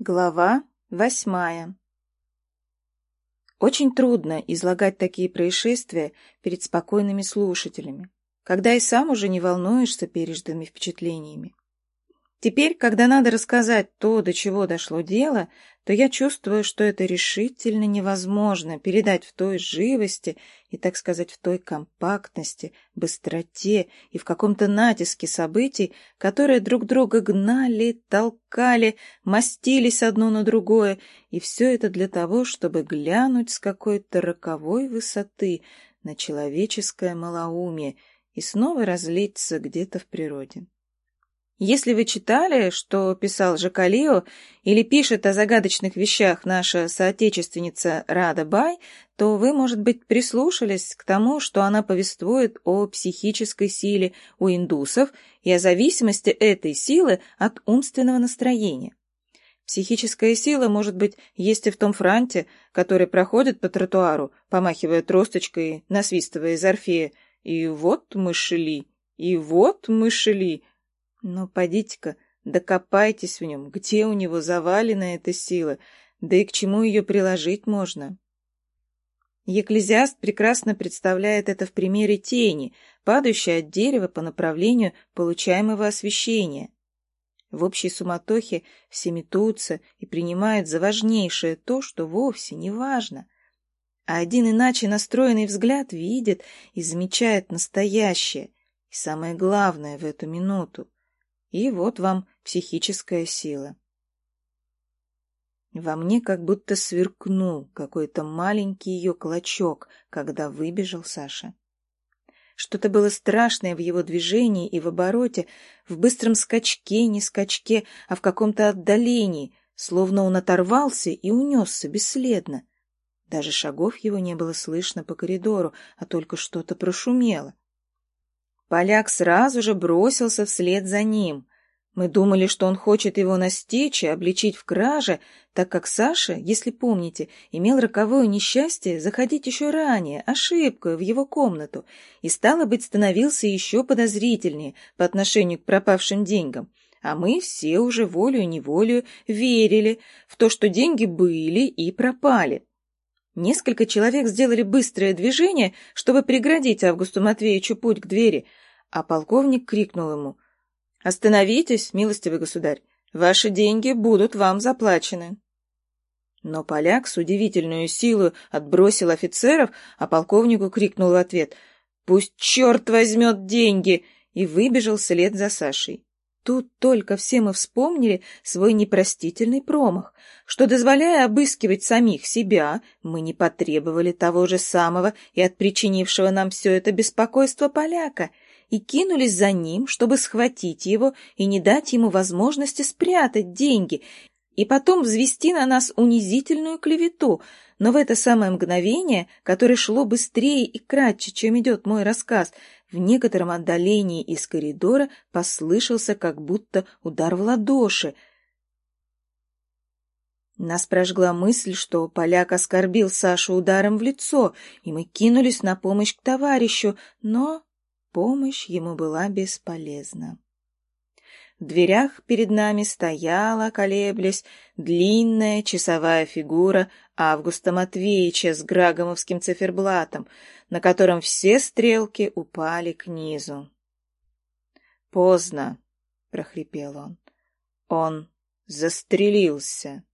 Глава восьмая Очень трудно излагать такие происшествия перед спокойными слушателями, когда и сам уже не волнуешься пережитыми впечатлениями. Теперь, когда надо рассказать то, до чего дошло дело, то я чувствую, что это решительно невозможно передать в той живости и, так сказать, в той компактности, быстроте и в каком-то натиске событий, которые друг друга гнали, толкали, мастились одно на другое, и все это для того, чтобы глянуть с какой-то роковой высоты на человеческое малоумие и снова разлиться где-то в природе. Если вы читали, что писал Жакалио или пишет о загадочных вещах наша соотечественница Рада Бай, то вы, может быть, прислушались к тому, что она повествует о психической силе у индусов и о зависимости этой силы от умственного настроения. Психическая сила, может быть, есть и в том франте, который проходит по тротуару, помахивая тросточкой, насвистывая из орфея. И вот мы шли, и вот мы шли, но подите-ка, докопайтесь в нем, где у него завалена эта сила, да и к чему ее приложить можно. Екклезиаст прекрасно представляет это в примере тени, падающей от дерева по направлению получаемого освещения. В общей суматохе все метутся и принимают за важнейшее то, что вовсе не важно. А один иначе настроенный взгляд видит и замечает настоящее, и самое главное в эту минуту и вот вам психическая сила. Во мне как будто сверкнул какой-то маленький ее клочок, когда выбежал Саша. Что-то было страшное в его движении и в обороте, в быстром скачке, не скачке, а в каком-то отдалении, словно он оторвался и унесся бесследно. Даже шагов его не было слышно по коридору, а только что-то прошумело. Поляк сразу же бросился вслед за ним. Мы думали, что он хочет его настичь и обличить в краже, так как Саша, если помните, имел роковое несчастье заходить еще ранее, ошибкой, в его комнату, и, стало быть, становился еще подозрительнее по отношению к пропавшим деньгам. А мы все уже волею-неволею верили в то, что деньги были и пропали. Несколько человек сделали быстрое движение, чтобы преградить Августу Матвеевичу путь к двери, а полковник крикнул ему «Остановитесь, милостивый государь, ваши деньги будут вам заплачены». Но поляк с удивительной силой отбросил офицеров, а полковнику крикнул в ответ «Пусть черт возьмет деньги!» и выбежал вслед за Сашей. Тут только все мы вспомнили свой непростительный промах, что, дозволяя обыскивать самих себя, мы не потребовали того же самого и от причинившего нам все это беспокойство поляка, и кинулись за ним, чтобы схватить его и не дать ему возможности спрятать деньги, и потом взвести на нас унизительную клевету, но в это самое мгновение, которое шло быстрее и кратче, чем идет мой рассказ, в некотором отдалении из коридора послышался как будто удар в ладоши. Нас прожгла мысль, что поляк оскорбил Сашу ударом в лицо, и мы кинулись на помощь к товарищу, но помощь ему была бесполезна. В дверях перед нами стояла, колеблясь, длинная часовая фигура Августа Матвеевича с грагомовским циферблатом, на котором все стрелки упали к низу. «Поздно», — прохрипел он. «Он застрелился».